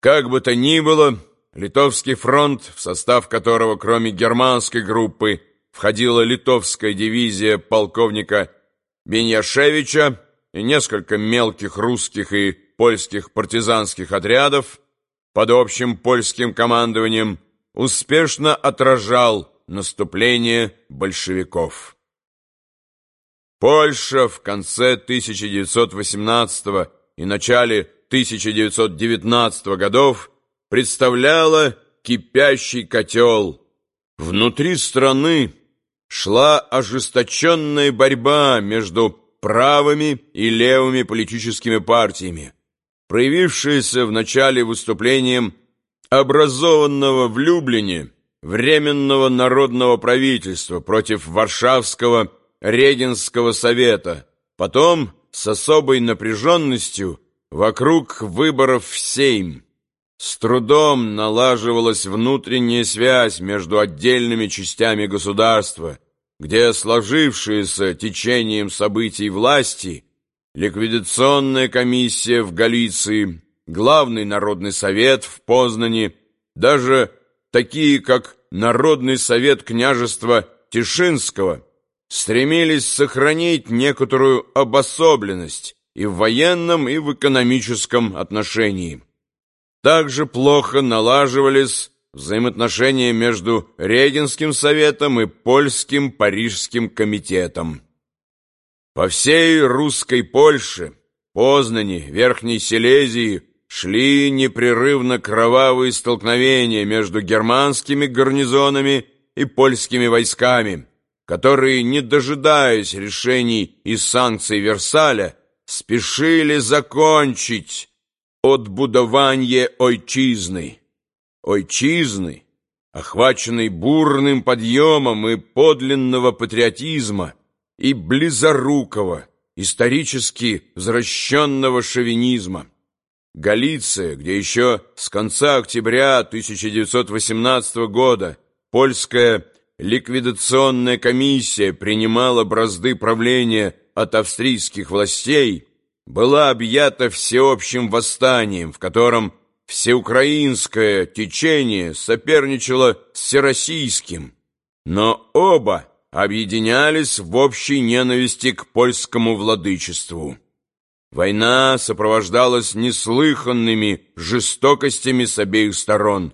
Как бы то ни было, Литовский фронт, в состав которого, кроме германской группы, входила литовская дивизия полковника Беньяшевича и несколько мелких русских и польских партизанских отрядов под общим польским командованием, успешно отражал наступление большевиков. Польша в конце 1918 и начале 1919 годов представляла кипящий котел. Внутри страны шла ожесточенная борьба между правыми и левыми политическими партиями, проявившаяся в начале выступлением образованного в Люблине Временного народного правительства против Варшавского Регенского совета, потом с особой напряженностью вокруг выборов в Сейм. С трудом налаживалась внутренняя связь между отдельными частями государства, где сложившиеся течением событий власти, ликвидационная комиссия в Галиции, главный народный совет в Познани, даже такие как Народный совет княжества Тишинского, стремились сохранить некоторую обособленность и в военном, и в экономическом отношении. Также плохо налаживались взаимоотношения между Регенским советом и Польским Парижским комитетом. По всей русской Польше, Познани, Верхней Силезии шли непрерывно кровавые столкновения между германскими гарнизонами и польскими войсками, которые, не дожидаясь решений и санкций Версаля, спешили закончить отбудование ойчизны. Ойчизны, охваченной бурным подъемом и подлинного патриотизма, и близорукого, исторически возвращенного шовинизма. Галиция, где еще с конца октября 1918 года польская ликвидационная комиссия принимала бразды правления от австрийских властей, была объята всеобщим восстанием, в котором всеукраинское течение соперничало с всероссийским, но оба объединялись в общей ненависти к польскому владычеству. Война сопровождалась неслыханными жестокостями с обеих сторон,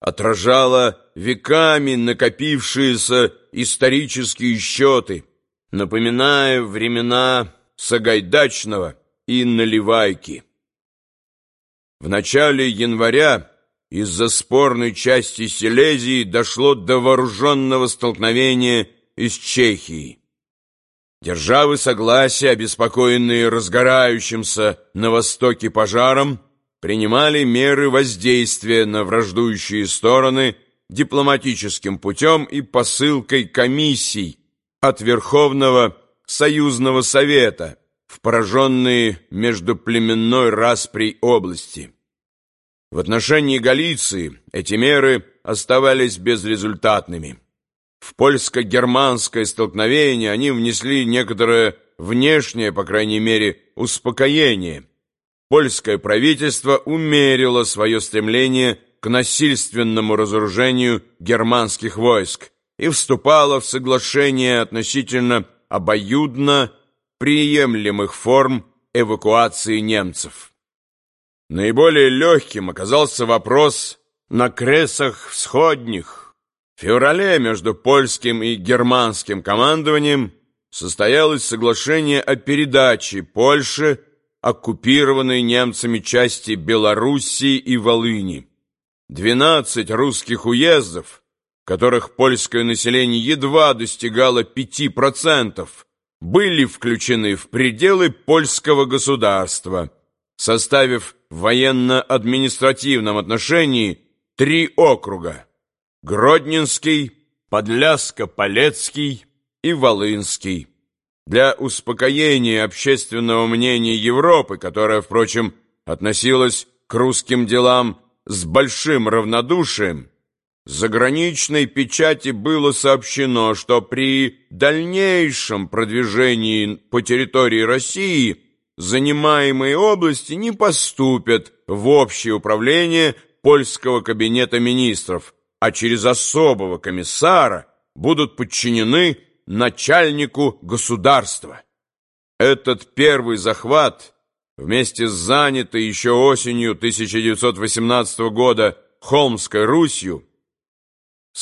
отражала веками накопившиеся исторические счеты, напоминая времена Сагайдачного и Наливайки. В начале января из-за спорной части Силезии дошло до вооруженного столкновения из Чехии. Державы согласия, обеспокоенные разгорающимся на востоке пожаром, принимали меры воздействия на враждующие стороны дипломатическим путем и посылкой комиссий от Верховного Союзного Совета в пораженные междуплеменной распри области. В отношении Галиции эти меры оставались безрезультатными. В польско-германское столкновение они внесли некоторое внешнее, по крайней мере, успокоение. Польское правительство умерило свое стремление к насильственному разоружению германских войск и вступало в соглашение относительно обоюдно приемлемых форм эвакуации немцев. Наиболее легким оказался вопрос на кресах всходних, в феврале между польским и германским командованием состоялось соглашение о передаче Польши оккупированной немцами части Белоруссии и Волыни. 12 русских уездов, которых польское население едва достигало 5%, были включены в пределы польского государства, составив в военно-административном отношении три округа Гродненский, Подляско-Полецкий и Волынский. Для успокоения общественного мнения Европы, которая, впрочем, относилась к русским делам с большим равнодушием, заграничной печати было сообщено, что при дальнейшем продвижении по территории России занимаемые области не поступят в общее управление польского кабинета министров, а через особого комиссара будут подчинены начальнику государства. Этот первый захват, вместе с занятой еще осенью 1918 года Холмской Русью,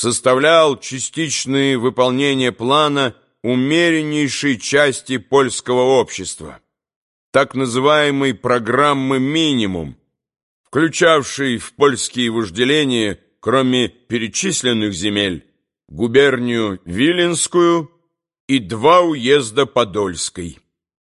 составлял частичное выполнение плана умереннейшей части польского общества, так называемой программы «Минимум», включавшей в польские вожделения, кроме перечисленных земель, губернию Виленскую и два уезда Подольской.